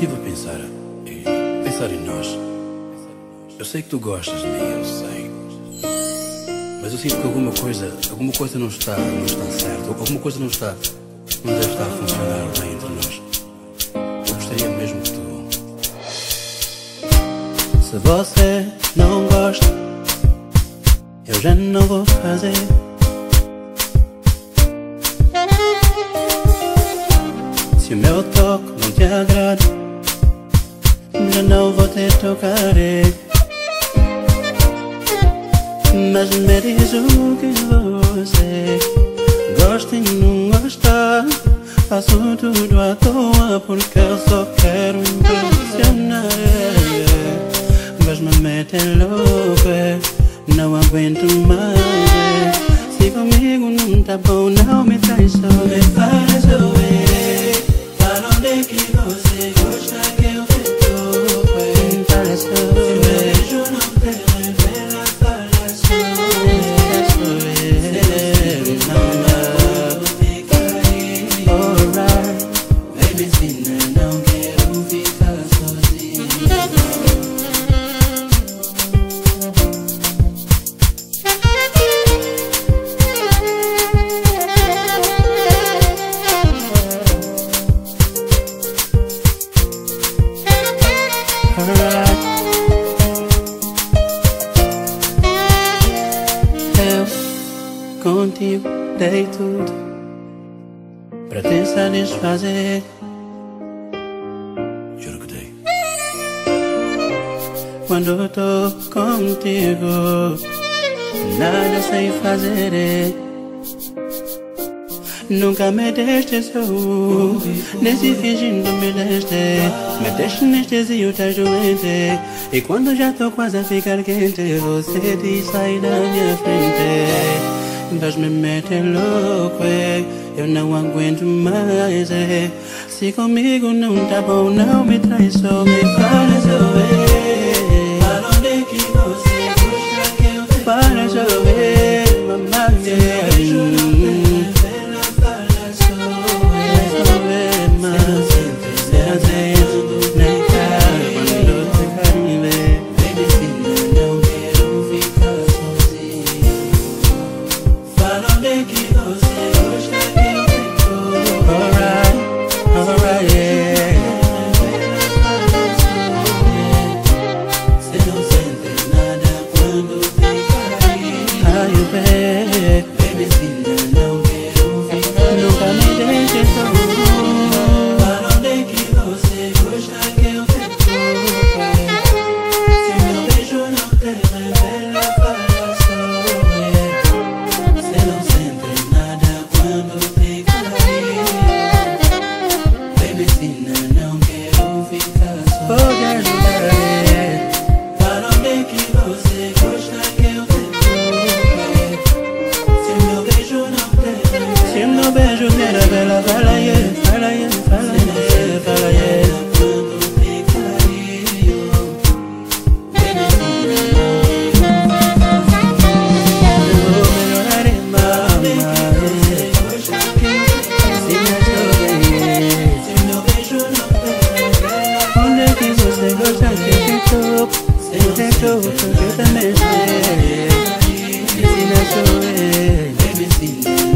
estive a pensar. Pensar em nós. Eu sei que tu gostas de mim, eu sei. Mas eu sinto que alguma coisa, alguma coisa não está, não está certa. Alguma coisa não está, não deve estar a funcionar bem entre nós. Eu gostaria mesmo que tu. Se você não gosta, eu já não vou fazer. Se o meu toque não te agrada, já não vou te tocar. Mas me diz o que você gosta e não gosta. Faço tudo à toa porque eu só quero impressionar. Mas me mete louco, não aguento mais. Se comigo não tá bom, não me traz só me faz doer. Para onde é que você gosta contigo dei tudo Pra te satisfazer Quando eu tô contigo. Nada sei fazer. Nunca me deste só Nem se fingindo me deste Me deixa anestesia, tá doente. E quando já tô quase a ficar quente Você diz sai da minha frente. Mas me mete louco é. Eu não aguento mais é. Se comigo não tá bom Não me traz só me Para onde Joseph. invisible. Beijo te revela, fala yeah, fala yeah, fala yeah, fala yeah Quando fica aí, Baby, eu vou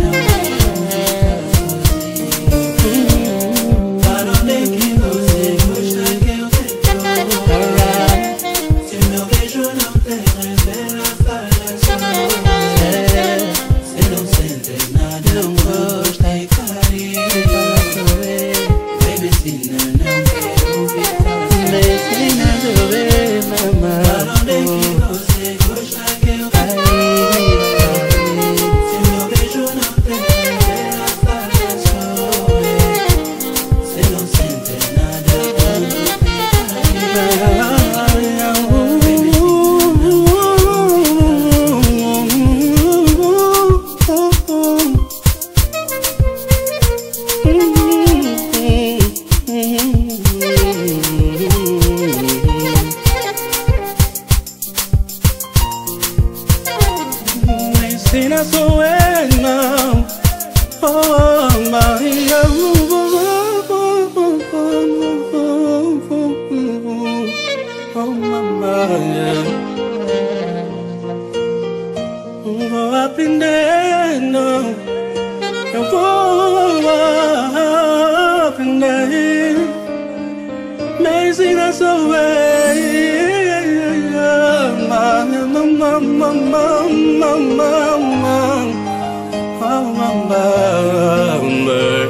mama mơ mơ